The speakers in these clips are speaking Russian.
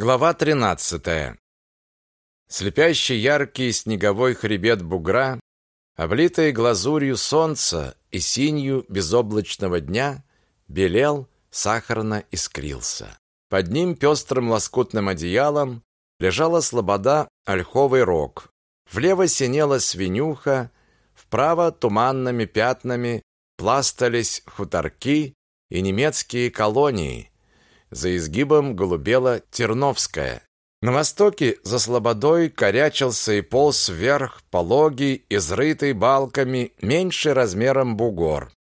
Глава 13. Слепящий яркий снеговой хребет бугра, облитый глазурью солнца и синью безоблачного дня, белел, сахарно искрился. Под ним пестрым лоскутным одеялом лежала слобода ольховый рог. Влево синела свинюха, вправо туманными пятнами пластались хуторки и немецкие колонии, за изгибом голубела Терновская. На востоке за слободой корячился и полз вверх пологий, изрытый балками, меньше размером бугор.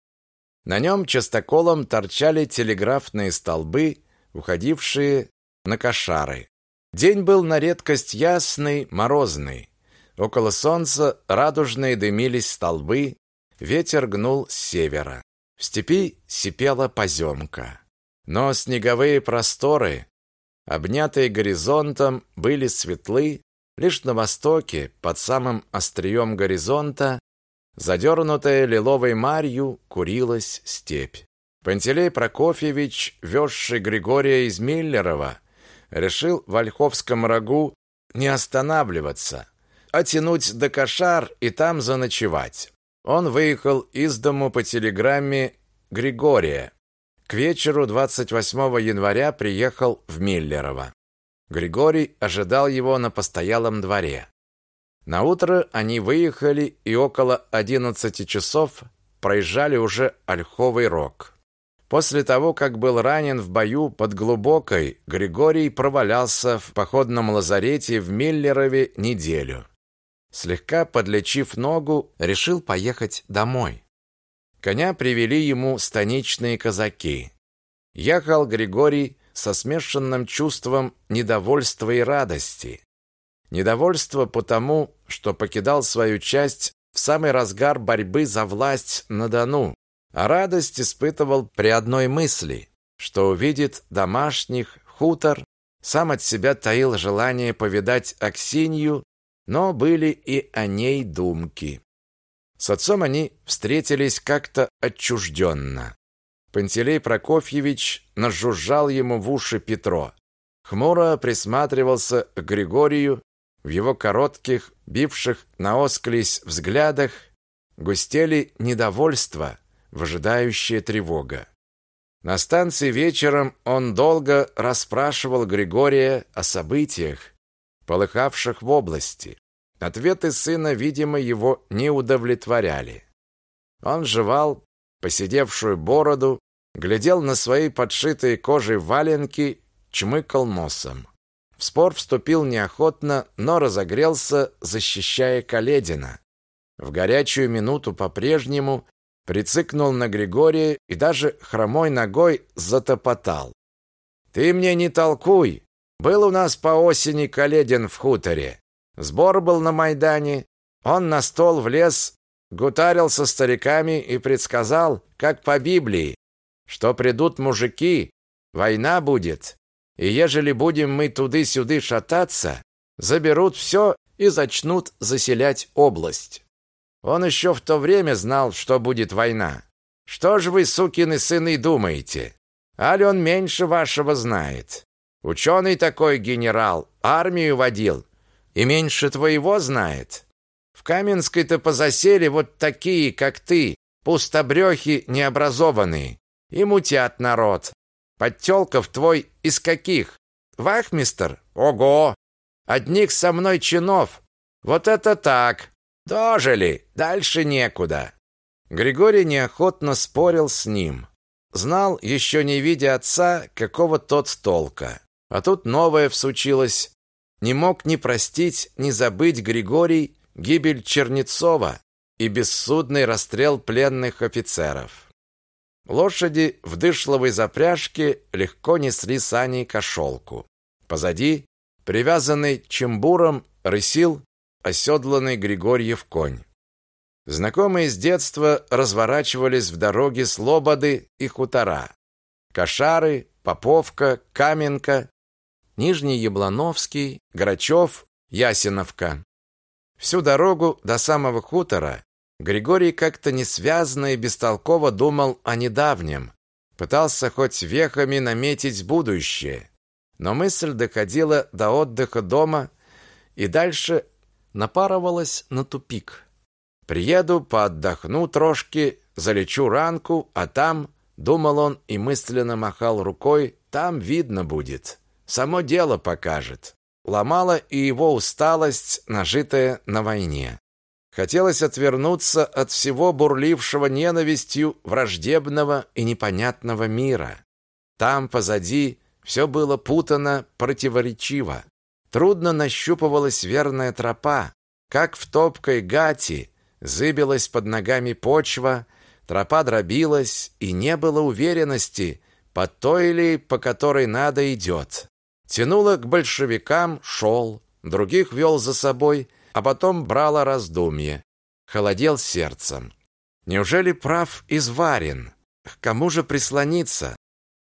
На нем частоколом торчали телеграфные столбы, уходившие на кошары. День был на редкость ясный, морозный. Около солнца радужные дымились столбы, ветер гнул с севера. В степи сипела поземка. Но снеговые просторы, обнятые горизонтом, были светлы, лишь на востоке, под самым острием горизонта, задернутая лиловой марью, курилась степь. Пантелей Прокофьевич, везший Григория из Миллерова, решил в Ольховском рогу не останавливаться, а тянуть до Кошар и там заночевать. Он выехал из дому по телеграмме Григория, к вечеру 28 января приехал в Миллерово. Григорий ожидал его на постоялом дворе. На утро они выехали и около 11 часов проезжали уже Ольховый рог. После того, как был ранен в бою под Глубокой, Григорий провалялся в походном лазарете в Миллерове неделю. Слегка подлечив ногу, решил поехать домой. Коня привели ему станичные казаки. Ехал Григорий со смешанным чувством недовольства и радости. Недовольство потому, что покидал свою часть в самый разгар борьбы за власть на Дону, а радость испытывал при одной мысли, что увидит домашних, хутор, сам от себя таил желание повидать Аксинью, но были и о ней думки. С отцом они встретились как-то отчужденно. Пантелей Прокофьевич нажужжал ему в уши Петро. Хмуро присматривался к Григорию в его коротких, бивших наосклись взглядах, густели недовольство, выжидающая тревога. На станции вечером он долго расспрашивал Григория о событиях, полыхавших в области. Ответы сына, видимо, его не удовлетворяли. Он жевал поседевшую бороду, глядел на свои подшитые кожей валенки, чмыкал носом. В спор вступил неохотно, но разогрелся, защищая Каледина. В горячую минуту по-прежнему прицикнул на Григория и даже хромой ногой затопотал. «Ты мне не толкуй! Был у нас по осени Каледин в хуторе. Сбор был на Майдане. Он на стол влез, гутарил со стариками и предсказал, как по Библии, что придут мужики, война будет, и ежели будем мы туды-сюды шататься, заберут все и зачнут заселять область. Он еще в то время знал, что будет война. Что ж вы, сукины сыны, думаете? Али он меньше вашего знает? Ученый такой генерал, армию водил, и меньше твоего знает. В Каменской-то позасели вот такие, как ты, пустобрехи необразованные, и мутят народ. Подтелков твой из каких? Вахмистер? Ого! Одних со мной чинов. Вот это так! Дожили! Дальше некуда!» Григорий неохотно спорил с ним. Знал, еще не видя отца, какого тот толка. А тут новое всучилось не мог ни простить, ни забыть Григорий гибель Чернецова и бессудный расстрел пленных офицеров. Лошади в дышловой запряжке легко несли сани кошелку. Позади, привязанный чембуром, рысил оседланный Григорьев конь. Знакомые с детства разворачивались в дороге Слободы и хутора. Кошары, Поповка, Каменка Нижний Яблоновский, Грачев, Ясиновка. Всю дорогу до самого хутора Григорий как-то несвязно и бестолково думал о недавнем, пытался хоть вехами наметить будущее. Но мысль доходила до отдыха дома и дальше напарывалась на тупик. Приеду, поотдохну трошки, залечу ранку, а там, думал он и мысленно махал рукой, там видно будет. Само дело покажет. Ломала и его усталость, нажитая на войне. Хотелось отвернуться от всего бурлившего ненавистью враждебного и непонятного мира. Там позади все было путано, противоречиво. Трудно нащупывалась верная тропа, как в топкой гати зыбилась под ногами почва, тропа дробилась, и не было уверенности, по той ли, по которой надо идет. Тянуло к большевикам, шел, других вел за собой, а потом брало раздумье. Холодел сердцем. Неужели прав изварен? К кому же прислониться?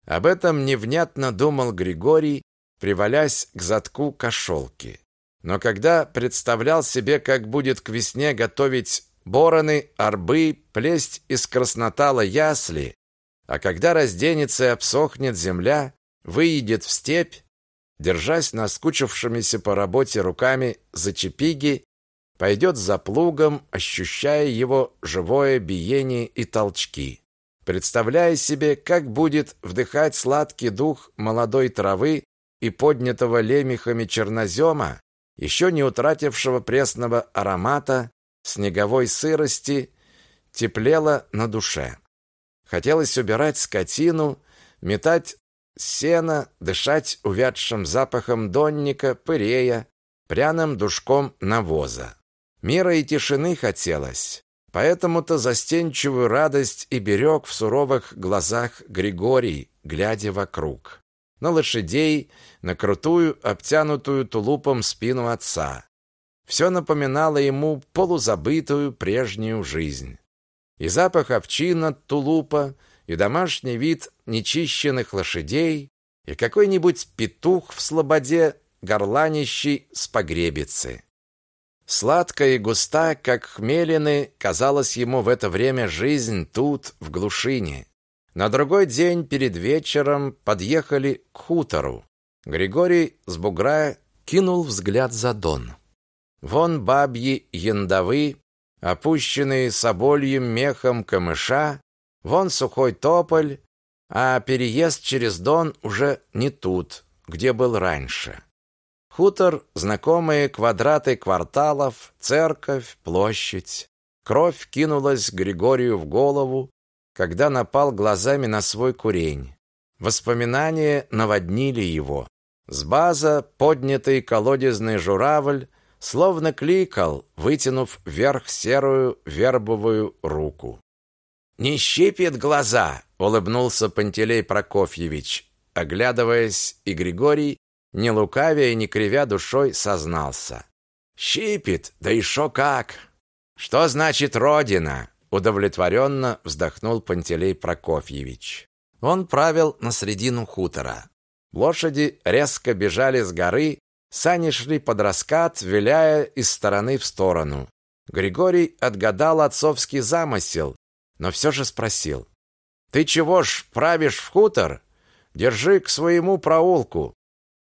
Об этом невнятно думал Григорий, привалясь к затку кошелки. Но когда представлял себе, как будет к весне готовить бороны, арбы, плесть из краснотала ясли, а когда разденется и обсохнет земля, выйдет в степь, держась наскучившимися по работе руками за чепиги, пойдет за плугом, ощущая его живое биение и толчки, представляя себе, как будет вдыхать сладкий дух молодой травы и поднятого лемехами чернозема, еще не утратившего пресного аромата, снеговой сырости, теплело на душе. Хотелось убирать скотину, метать сено, дышать увядшим запахом донника, пырея, пряным душком навоза. Мира и тишины хотелось. Поэтому-то застенчивую радость и берег в суровых глазах Григорий, глядя вокруг. На лошадей, на крутую, обтянутую тулупом спину отца. Все напоминало ему полузабытую прежнюю жизнь. И запах овчина, тулупа, и домашний вид нечищенных лошадей, и какой-нибудь петух в слободе, горланищий с погребицы. Сладкая и густая, как хмелины, казалась ему в это время жизнь тут, в глушине. На другой день перед вечером подъехали к хутору. Григорий с бугра кинул взгляд за дон. Вон бабьи яндовы, опущенные собольем мехом камыша, вон сухой тополь, а переезд через дон уже не тут, где был раньше. Хутор, знакомые квадраты кварталов, церковь, площадь. Кровь кинулась Григорию в голову, когда напал глазами на свой курень. Воспоминания наводнили его. С база поднятый колодезный журавль словно кликал, вытянув вверх серую вербовую руку. «Не щипит глаза!» — улыбнулся Пантелей Прокофьевич, оглядываясь, и Григорий не лукавя и не кривя душой, сознался. «Щипит, да и как!» «Что значит родина?» удовлетворенно вздохнул Пантелей Прокофьевич. Он правил на средину хутора. Лошади резко бежали с горы, сани шли под раскат, виляя из стороны в сторону. Григорий отгадал отцовский замысел, но все же спросил. «Ты чего ж правишь в хутор? Держи к своему проулку.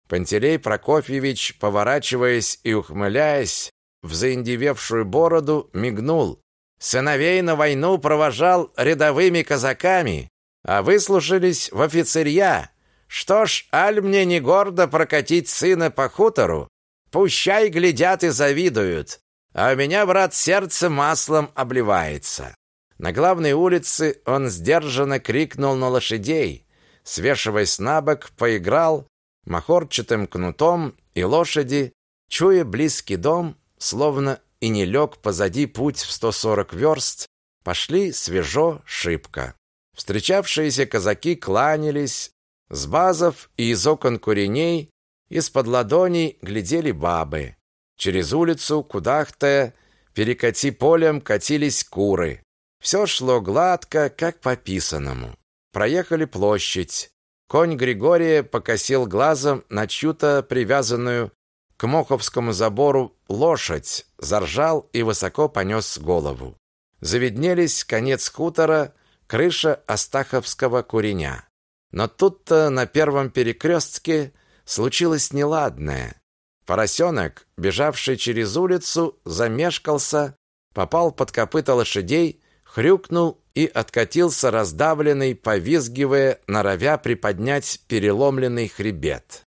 Пантелей Прокофьевич, поворачиваясь и ухмыляясь в заиндевевшую бороду, мигнул. Сыновей на войну провожал рядовыми казаками, а выслушались в офицерья. Что ж, аль мне не гордо прокатить сына по хутору? Пущай глядят и завидуют. А у меня, брат, сердце маслом обливается. На главной улице он сдержанно крикнул на лошадей, свешиваясь на бок, поиграл, махорчатым кнутом, и лошади, чуя близкий дом, словно и не лег позади путь в 140 верст, пошли свежо, шибко. Встречавшиеся казаки кланялись, с базов и из окон куреней из-под ладоней глядели бабы. Через улицу, кудахтая, перекати полем катились куры. Все шло гладко, как по писанному. Проехали площадь. Конь Григория покосил глазом на чью-то привязанную к моховскому забору лошадь, заржал и высоко понес голову. Завиднелись конец хутора, крыша Астаховского куреня. Но тут-то на первом перекрестке случилось неладное. Поросенок, бежавший через улицу, замешкался, попал под копыта лошадей, хрюкнул и откатился раздавленный, повизгивая, норовя приподнять переломленный хребет.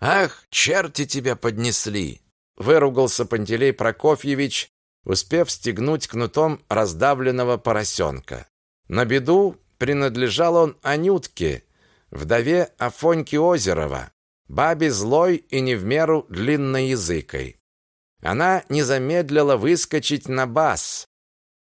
«Ах, черти тебя поднесли!» — выругался Пантелей Прокофьевич, успев стегнуть кнутом раздавленного поросенка. На беду принадлежал он Анютке, вдове Афоньки Озерова, бабе злой и не в меру длинноязыкой. Она не замедлила выскочить на бас.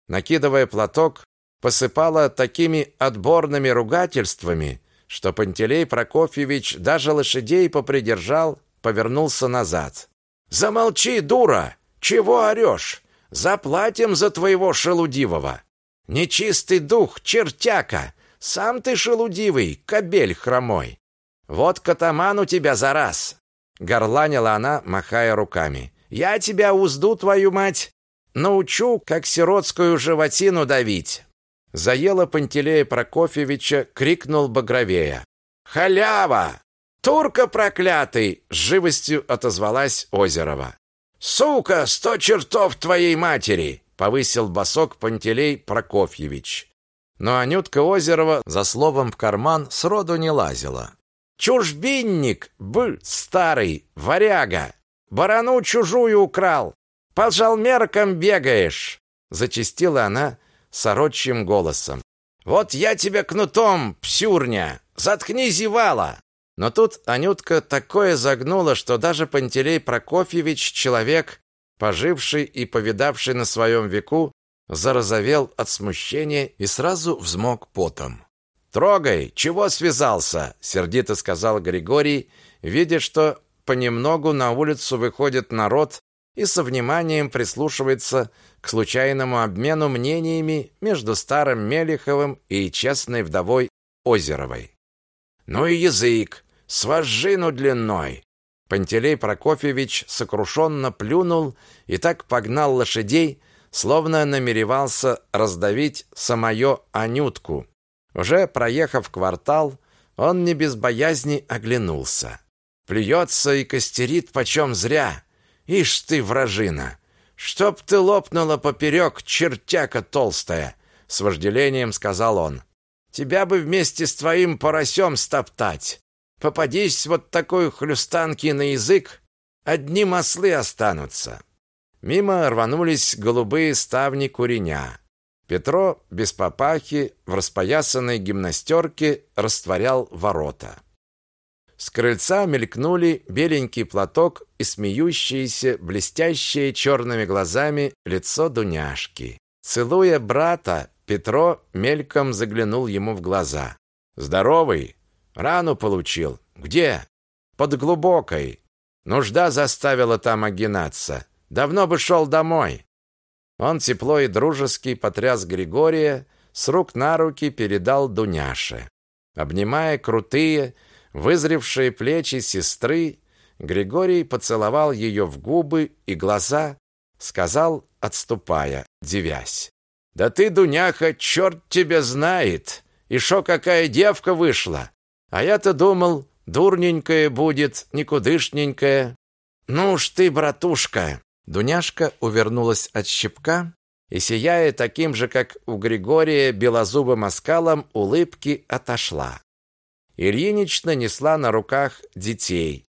Накидывая платок, посыпала такими отборными ругательствами, что Пантелей Прокофьевич даже лошадей попридержал, повернулся назад. «Замолчи, дура! Чего орешь? Заплатим за твоего шелудивого! Нечистый дух, чертяка! Сам ты шелудивый, кобель хромой! Вот катаман у тебя за раз!» Горланила она, махая руками. «Я тебя узду, твою мать! Научу, как сиротскую животину давить!» Заело Пантелея Прокофьевича, крикнул Багровея. «Халява! Турка проклятый!» С живостью отозвалась Озерова. «Сука, сто чертов твоей матери!» Повысил босок Пантелей Прокофьевич. Но Анютка Озерова за словом в карман сроду не лазила. «Чужбинник, бы, старый, варяга! Барану чужую украл! По жалмеркам бегаешь!» Зачистила она, сорочьим голосом. «Вот я тебя кнутом, псюрня! Заткни зевала!» Но тут Анютка такое загнула, что даже Пантелей Прокофьевич, человек, поживший и повидавший на своем веку, зарозовел от смущения и сразу взмок потом. «Трогай! Чего связался?» — сердито сказал Григорий, видя, что понемногу на улицу выходит народ и со вниманием прислушивается к случайному обмену мнениями между старым Мелиховым и честной вдовой Озеровой. «Ну и язык! С вожжину длиной!» Пантелей Прокофьевич сокрушенно плюнул и так погнал лошадей, словно намеревался раздавить самое Анютку. Уже проехав квартал, он не без боязни оглянулся. Плюется и костерит почем зря. Ишь ты, вражина! «Чтоб ты лопнула поперек, чертяка толстая!» С вожделением сказал он. «Тебя бы вместе с твоим поросем стоптать! Попадись вот такой хлюстанки на язык, одни маслы останутся!» Мимо рванулись голубые ставни куреня. Петро без папахи в распоясанной гимнастерке растворял ворота. С крыльца мелькнули беленький платок и смеющееся, блестящее черными глазами лицо Дуняшки. Целуя брата, Петро мельком заглянул ему в глаза. «Здоровый? Рану получил. Где?» «Под глубокой. Нужда заставила там огинаться. Давно бы шел домой». Он тепло и дружески потряс Григория, с рук на руки передал Дуняше. Обнимая крутые, вызревшие плечи сестры, Григорий поцеловал ее в губы и глаза, сказал, отступая, девясь. «Да ты, Дуняха, черт тебя знает! И шо какая девка вышла! А я-то думал, дурненькая будет, никудышненькая. Ну уж ты, братушка!» Дуняшка увернулась от щипка и, сияя таким же, как у Григория, белозубым оскалом, улыбки отошла. Ильинична несла на руках детей.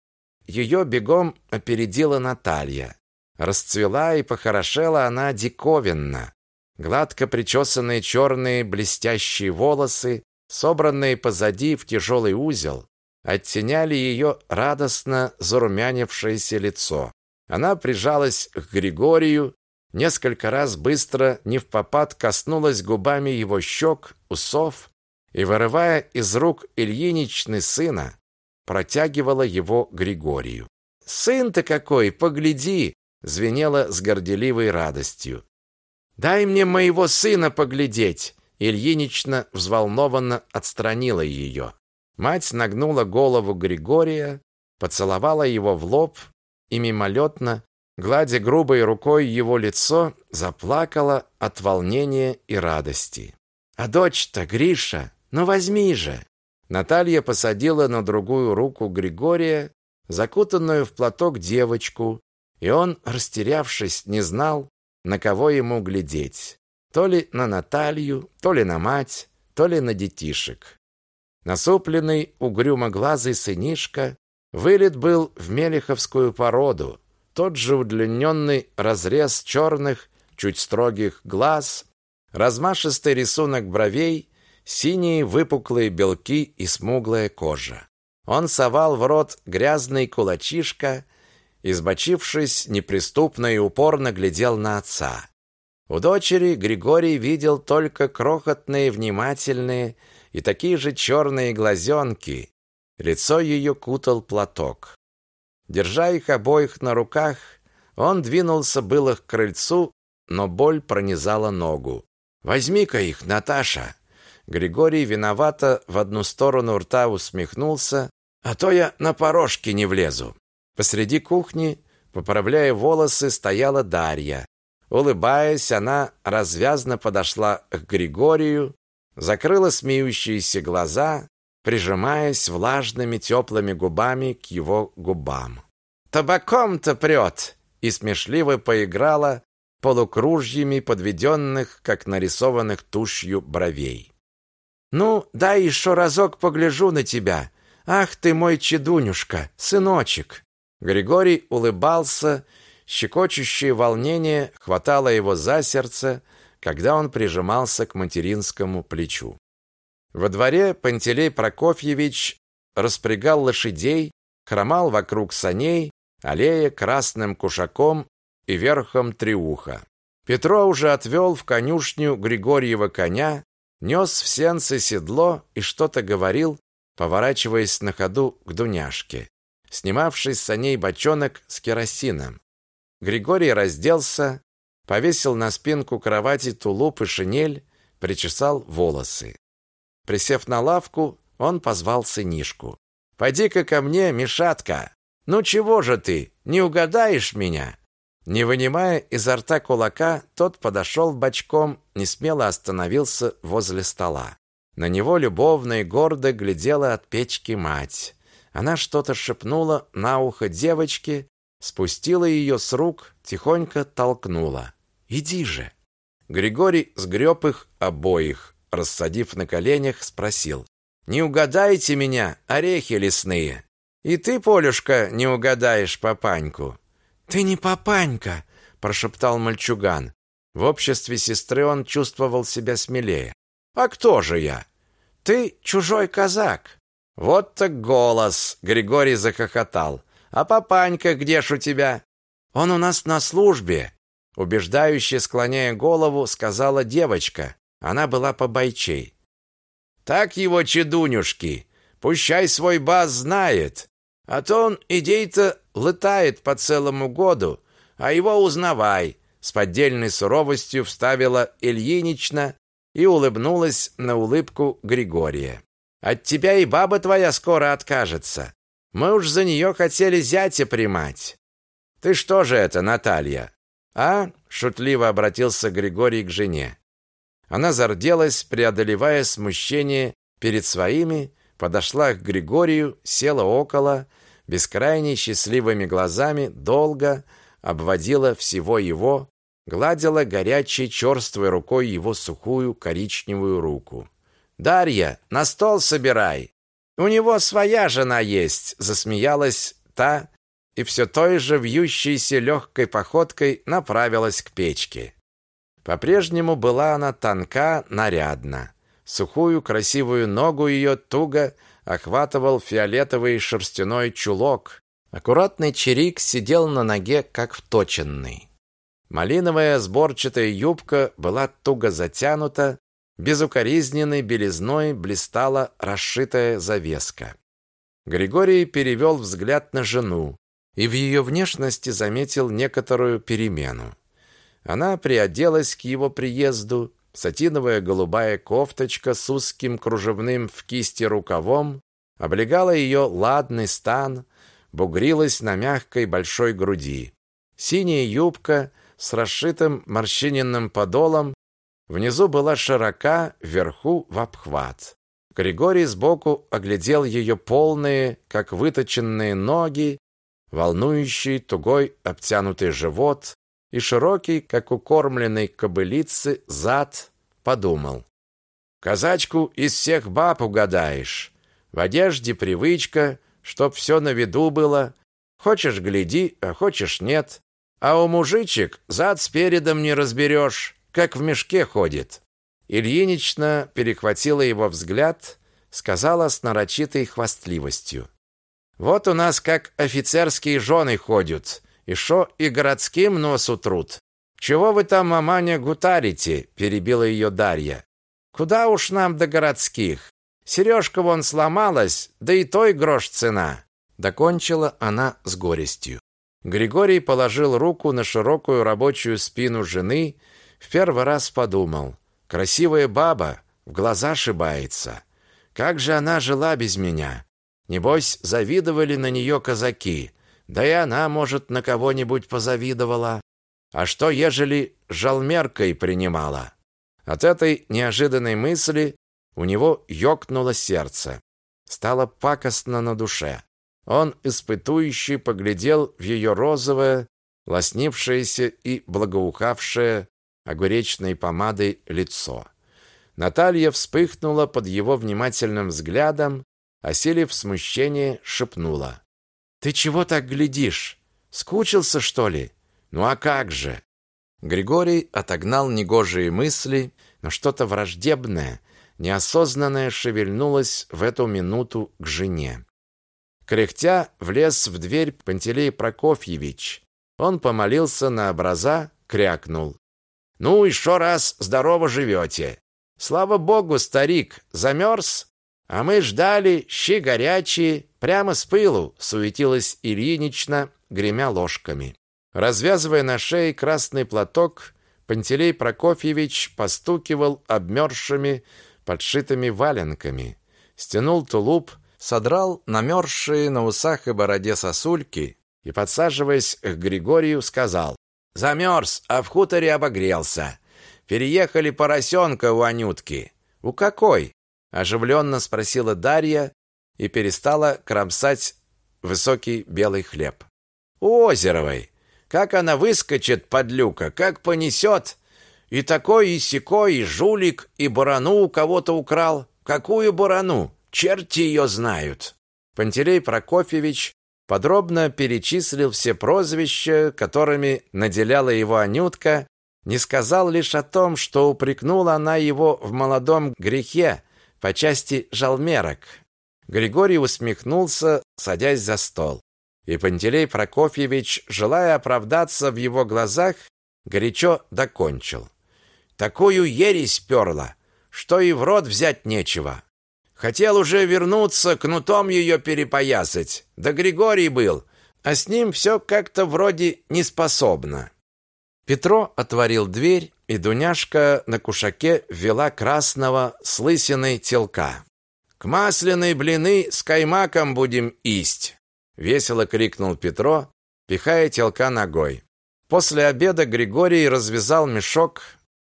Ее бегом опередила Наталья. Расцвела и похорошела она диковинно. Гладко причесанные черные блестящие волосы, собранные позади в тяжелый узел, оттеняли ее радостно зарумянившееся лицо. Она прижалась к Григорию, несколько раз быстро, не в попад, коснулась губами его щек, усов, и, вырывая из рук Ильиничны сына, протягивала его Григорию. «Сын-то какой, погляди!» звенело с горделивой радостью. «Дай мне моего сына поглядеть!» Ильинична взволнованно отстранила ее. Мать нагнула голову Григория, поцеловала его в лоб и мимолетно, гладя грубой рукой его лицо, заплакала от волнения и радости. «А дочь-то, Гриша, ну возьми же!» Наталья посадила на другую руку Григория, закутанную в платок девочку, и он, растерявшись, не знал, на кого ему глядеть. То ли на Наталью, то ли на мать, то ли на детишек. Насупленный, угрюмоглазый сынишка вылет был в мелеховскую породу, тот же удлиненный разрез черных, чуть строгих глаз, размашистый рисунок бровей, синие выпуклые белки и смуглая кожа. Он совал в рот грязный кулачишка, избочившись, неприступно и упорно глядел на отца. У дочери Григорий видел только крохотные, внимательные и такие же черные глазенки. Лицо ее кутал платок. Держа их обоих на руках, он двинулся было к крыльцу, но боль пронизала ногу. «Возьми-ка их, Наташа!» Григорий виновато в одну сторону рта усмехнулся, «А то я на порожки не влезу!» Посреди кухни, поправляя волосы, стояла Дарья. Улыбаясь, она развязно подошла к Григорию, закрыла смеющиеся глаза прижимаясь влажными теплыми губами к его губам. «Табаком-то прет!» и смешливо поиграла полукружьями подведенных, как нарисованных тушью бровей. «Ну, дай еще разок погляжу на тебя. Ах ты мой чедунюшка, сыночек!» Григорий улыбался, щекочущее волнение хватало его за сердце, когда он прижимался к материнскому плечу. Во дворе Пантелей Прокофьевич распрягал лошадей, хромал вокруг саней, аллея красным кушаком и верхом триуха. Петро уже отвел в конюшню Григорьева коня, нес в сенце седло и что-то говорил, поворачиваясь на ходу к Дуняшке, снимавший с саней бочонок с керосином. Григорий разделся, повесил на спинку кровати тулуп и шинель, причесал волосы. Присев на лавку, он позвал сынишку. «Поди-ка ко мне, Мишатка! Ну чего же ты, не угадаешь меня?» Не вынимая изо рта кулака, тот подошел бочком, несмело остановился возле стола. На него любовно и гордо глядела от печки мать. Она что-то шепнула на ухо девочке, спустила ее с рук, тихонько толкнула. «Иди же!» Григорий сгреб их обоих, рассадив на коленях, спросил. «Не угадаете меня, орехи лесные? И ты, Полюшка, не угадаешь папаньку?» «Ты не папанька!» – прошептал мальчуган. В обществе сестры он чувствовал себя смелее. «А кто же я?» «Ты чужой казак». «Вот так голос!» – Григорий захохотал. «А папанька где ж у тебя?» «Он у нас на службе», – убеждающе склоняя голову, сказала девочка, она была побойчей. Так его чедунюшки, пущай свой баз знает, а то он идей-то летает по целому году, а его узнавай, с поддельной суровостью вставила Ильинична и улыбнулась на улыбку Григория. От тебя и баба твоя скоро откажется. Мы уж за нее хотели зятя примать. Ты что же это, Наталья? А? шутливо обратился Григорий к жене. Она зарделась, преодолевая смущение перед своими, подошла к Григорию, села около, бескрайне счастливыми глазами долго обводила всего его, гладила горячей черствой рукой его сухую коричневую руку. «Дарья, на стол собирай! У него своя жена есть!» засмеялась та и все той же вьющейся легкой походкой направилась к печке. По-прежнему была она тонка, нарядна. Сухую, красивую ногу ее туго охватывал фиолетовый шерстяной чулок. Аккуратный чирик сидел на ноге, как вточенный. Малиновая сборчатая юбка была туго затянута, безукоризненной белизной блистала расшитая завеска. Григорий перевел взгляд на жену и в ее внешности заметил некоторую перемену. Она приоделась к его приезду, сатиновая голубая кофточка с узким кружевным в кисти рукавом облегала ее ладный стан, бугрилась на мягкой большой груди. Синяя юбка с расшитым морщиненным подолом внизу была широка, вверху в обхват. Григорий сбоку оглядел ее полные, как выточенные ноги, волнующий, тугой, обтянутый живот и широкий, как у кормленной кобылицы, зад, подумал. Казачку из всех баб угадаешь. В одежде привычка, чтоб все на виду было. Хочешь гляди, а хочешь нет. А у мужичек зад с передом не разберешь, как в мешке ходит. Ильинична перехватила его взгляд, сказала с нарочитой хвастливостью: "Вот у нас как офицерские жены ходят, и шо и городским нос утрут. Чего вы там, маманя, гутарите?" перебила ее Дарья. "Куда уж нам до городских? Сережка вон сломалась, да и той грош цена". Докончила она с горестью. Григорий положил руку на широкую рабочую спину жены, в первый раз подумал: Красивая баба, в глаза шибается. Как же она жила без меня? Небось, завидовали на нее казаки. Да и она, может, на кого-нибудь позавидовала. А что, ежели жалмеркой принимала? От этой неожиданной мысли у него ёкнуло сердце. Стало пакостно на душе. Он испытующе поглядел в ее розовое, лоснившееся и благоухавшее огуречной помадой лицо. Наталья вспыхнула под его внимательным взглядом, осилив смущение, шепнула: "Ты чего так глядишь? Скучился, что ли? Ну а как же?" Григорий отогнал негожие мысли, но что-то враждебное, неосознанное шевельнулось в эту минуту к жене. Кряхтя влез в дверь Пантелей Прокофьевич. Он помолился на образа, крякнул: ну, еще раз здорово живете. Слава богу, старик, замерз? А мы ждали, щи горячие, прямо с пылу, суетилась Ильинична, гремя ложками. Развязывая на шее красный платок, Пантелей Прокофьевич постукивал обмерзшими, подшитыми валенками, стянул тулуп, содрал намерзшие на усах и бороде сосульки и, подсаживаясь к Григорию, сказал Замерз, а в хуторе обогрелся. Переехали поросенка у Анютки. У какой? оживленно спросила Дарья и перестала кромсать высокий белый хлеб. У Озеровой. Как она выскочит под люка, как понесет. И такой, и сякой, и жулик, и барану у кого-то украл. Какую барану? Черти ее знают. Пантелей Прокофьевич подробно перечислил все прозвища, которыми наделяла его Анютка, не сказал лишь о том, что упрекнула она его в молодом грехе по части жалмерок. Григорий усмехнулся, садясь за стол. И Пантелей Прокофьевич, желая оправдаться в его глазах, горячо докончил. Такую ересь перла, что и в рот взять нечего. Хотел уже вернуться, кнутом ее перепоясать. Да Григорий был, а с ним все как-то вроде неспособно. Петро отворил дверь, и Дуняшка на кушаке ввела красного с лысиной телка. «К масляной блины с каймаком будем исть!» Весело крикнул Петро, пихая телка ногой. После обеда Григорий развязал мешок,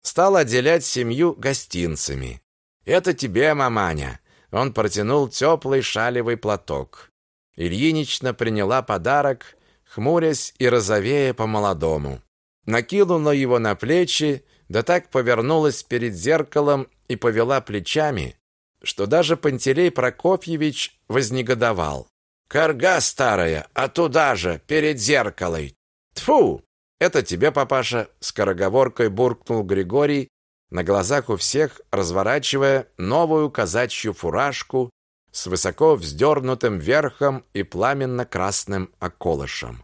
стал отделять семью гостинцами. «Это тебе, маманя!» Он протянул теплый шалевый платок. Ильинична приняла подарок, хмурясь и розовея по-молодому. Накинула его на плечи, да так повернулась перед зеркалом и повела плечами, что даже Пантелей Прокофьевич вознегодовал. «Карга старая, а туда же, перед зеркалом! Тфу! Это тебе, папаша!» Скороговоркой буркнул Григорий, на глазах у всех разворачивая новую казачью фуражку с высоко вздернутым верхом и пламенно-красным околышем.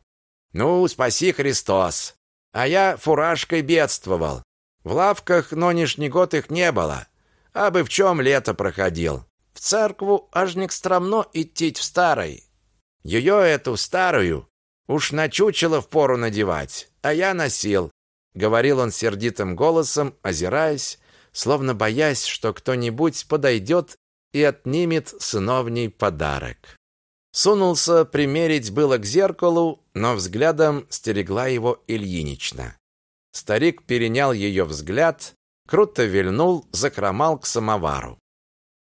«Ну, спаси Христос! А я фуражкой бедствовал. В лавках нынешний год их не было, а бы в чем лето проходил. В церкву аж не стромно идти в старой. Ее эту старую уж на чучело впору надевать, а я носил говорил он сердитым голосом, озираясь, словно боясь, что кто-нибудь подойдет и отнимет сыновний подарок. Сунулся примерить было к зеркалу, но взглядом стерегла его Ильинична. Старик перенял ее взгляд, круто вильнул, закромал к самовару.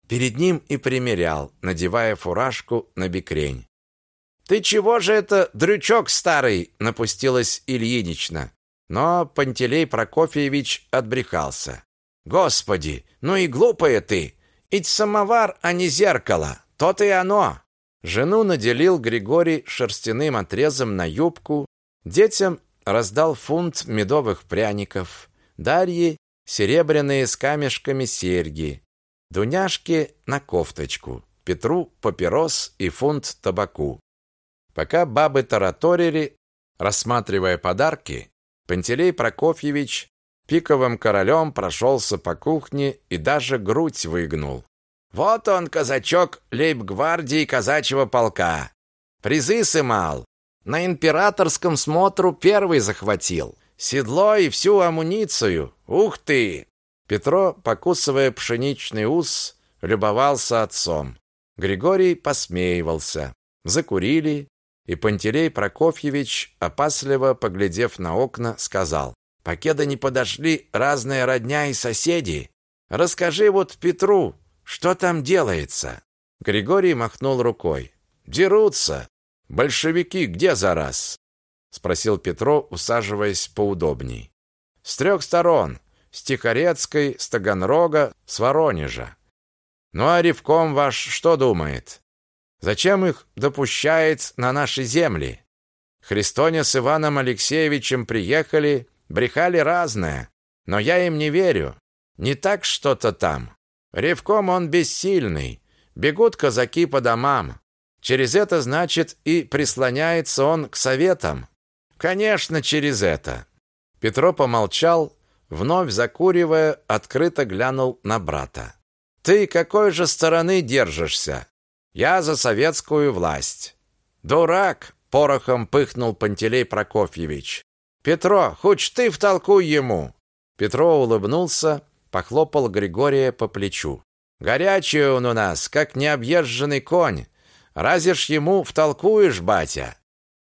перед ним и примерял, надевая фуражку на бикрень. «Ты чего же это, дрючок старый?» — напустилась Ильинична. Но Пантелей Прокофьевич отбрехался. «Господи, ну и глупая ты! Ведь самовар, а не зеркало! То-то и оно!» Жену наделил Григорий шерстяным отрезом на юбку, детям раздал фунт медовых пряников, Дарье серебряные с камешками серьги, Дуняшке на кофточку, Петру папирос и фунт табаку. Пока бабы тараторили, рассматривая подарки, Пантелей Прокофьевич пиковым королем прошелся по кухне и даже грудь выгнул. Вот он, казачок лейб-гвардии казачьего полка. Призы сымал. На императорском смотру первый захватил. Седло и всю амуницию. Ух ты! Петро, покусывая пшеничный ус, любовался отцом. Григорий посмеивался. Закурили, и Пантелей Прокофьевич, опасливо поглядев на окна, сказал: "Покеда не подошли разные родня и соседи. Расскажи вот Петру, что там делается?" Григорий махнул рукой. "Дерутся. Большевики где за раз?" спросил Петро, усаживаясь поудобней. "С трех сторон: с Тихорецкой, с Таганрога, с Воронежа. Ну а Ревком ваш что думает? Зачем их допущает на наши земли? Христоня с Иваном Алексеевичем приехали, брехали разное, но я им не верю. Не так что-то там. Ревком он бессильный. Бегут казаки по домам. Через это, значит, и прислоняется он к советам. Конечно, через это. Петро помолчал, вновь закуривая, открыто глянул на брата. Ты какой же стороны держишься? Я за советскую власть. Дурак, порохом пыхнул Пантелей Прокофьевич. Петро, хоть ты втолкуй ему. Петро улыбнулся, похлопал Григория по плечу. Горячий он у нас, как необъезженный конь. Разве ему втолкуешь, батя?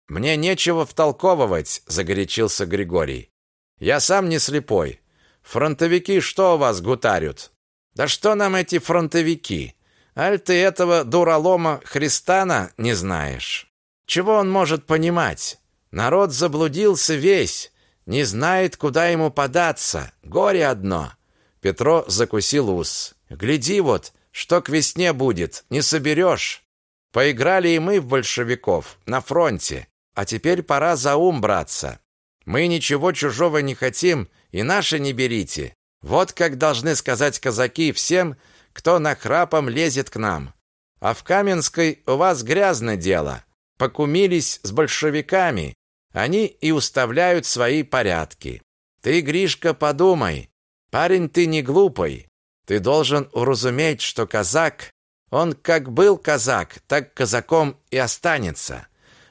Мне нечего втолковывать, загорячился Григорий. Я сам не слепой. Фронтовики что у вас гутарят? Да что нам эти фронтовики? Аль ты этого дуралома Христана не знаешь? Чего он может понимать? Народ заблудился весь, не знает, куда ему податься. Горе одно. Петро закусил ус. Гляди вот, что к весне будет, не соберешь. Поиграли и мы в большевиков на фронте, а теперь пора за ум браться. Мы ничего чужого не хотим, и наше не берите. Вот как должны сказать казаки всем, кто нахрапом лезет к нам. А в Каменской у вас грязное дело. Покумились с большевиками. Они и уставляют свои порядки. Ты, Гришка, подумай. Парень ты не глупый. Ты должен уразуметь, что казак, он как был казак, так казаком и останется.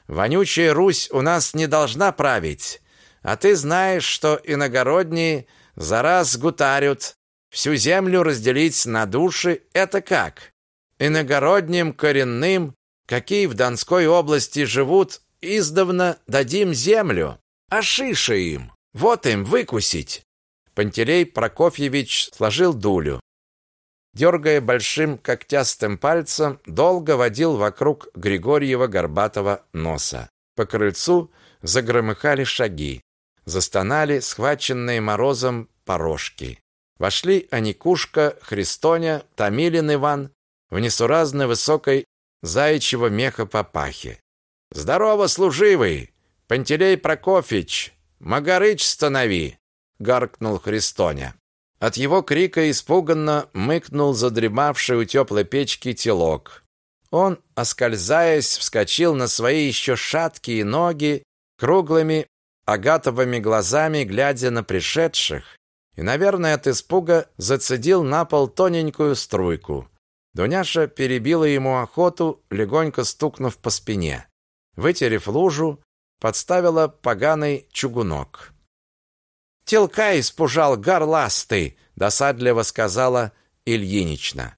Вонючая Русь у нас не должна править. А ты знаешь, что иногородние за раз гутарют, Всю землю разделить на души – это как? Иногородним, коренным, какие в Донской области живут, издавна дадим землю, а шиша им, вот им выкусить. Пантелей Прокофьевич сложил дулю. Дергая большим когтястым пальцем, долго водил вокруг Григорьева горбатого носа. По крыльцу загромыхали шаги. Застонали схваченные морозом порожки. Вошли Аникушка, Христоня, Томилин Иван в несуразно высокой заячьего меха папахе. «Здорово, служивый! Пантелей Прокофьевич! Магарыч станови!» — гаркнул Христоня. От его крика испуганно мыкнул задремавший у теплой печки телок. Он, оскользаясь, вскочил на свои еще шаткие ноги, круглыми агатовыми глазами глядя на пришедших, и, наверное, от испуга зацедил на пол тоненькую струйку. Дуняша перебила ему охоту, легонько стукнув по спине. Вытерев лужу, подставила поганый чугунок. «Телка испужал горластый!» — досадливо сказала Ильинична.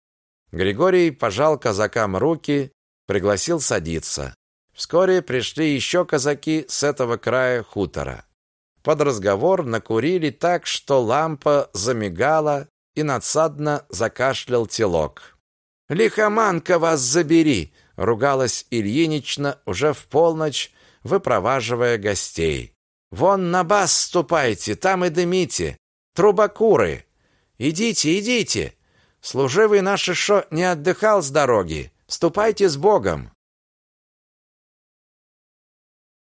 Григорий пожал казакам руки, пригласил садиться. Вскоре пришли еще казаки с этого края хутора. Под разговор накурили так, что лампа замигала и надсадно закашлял телок. Лихоманка вас забери, ругалась Ильинична уже в полночь, выпроваживая гостей. Вон на бас ступайте, там и дымите. Трубакуры. Идите, идите. Служивый наш шо не отдыхал с дороги. Ступайте с Богом.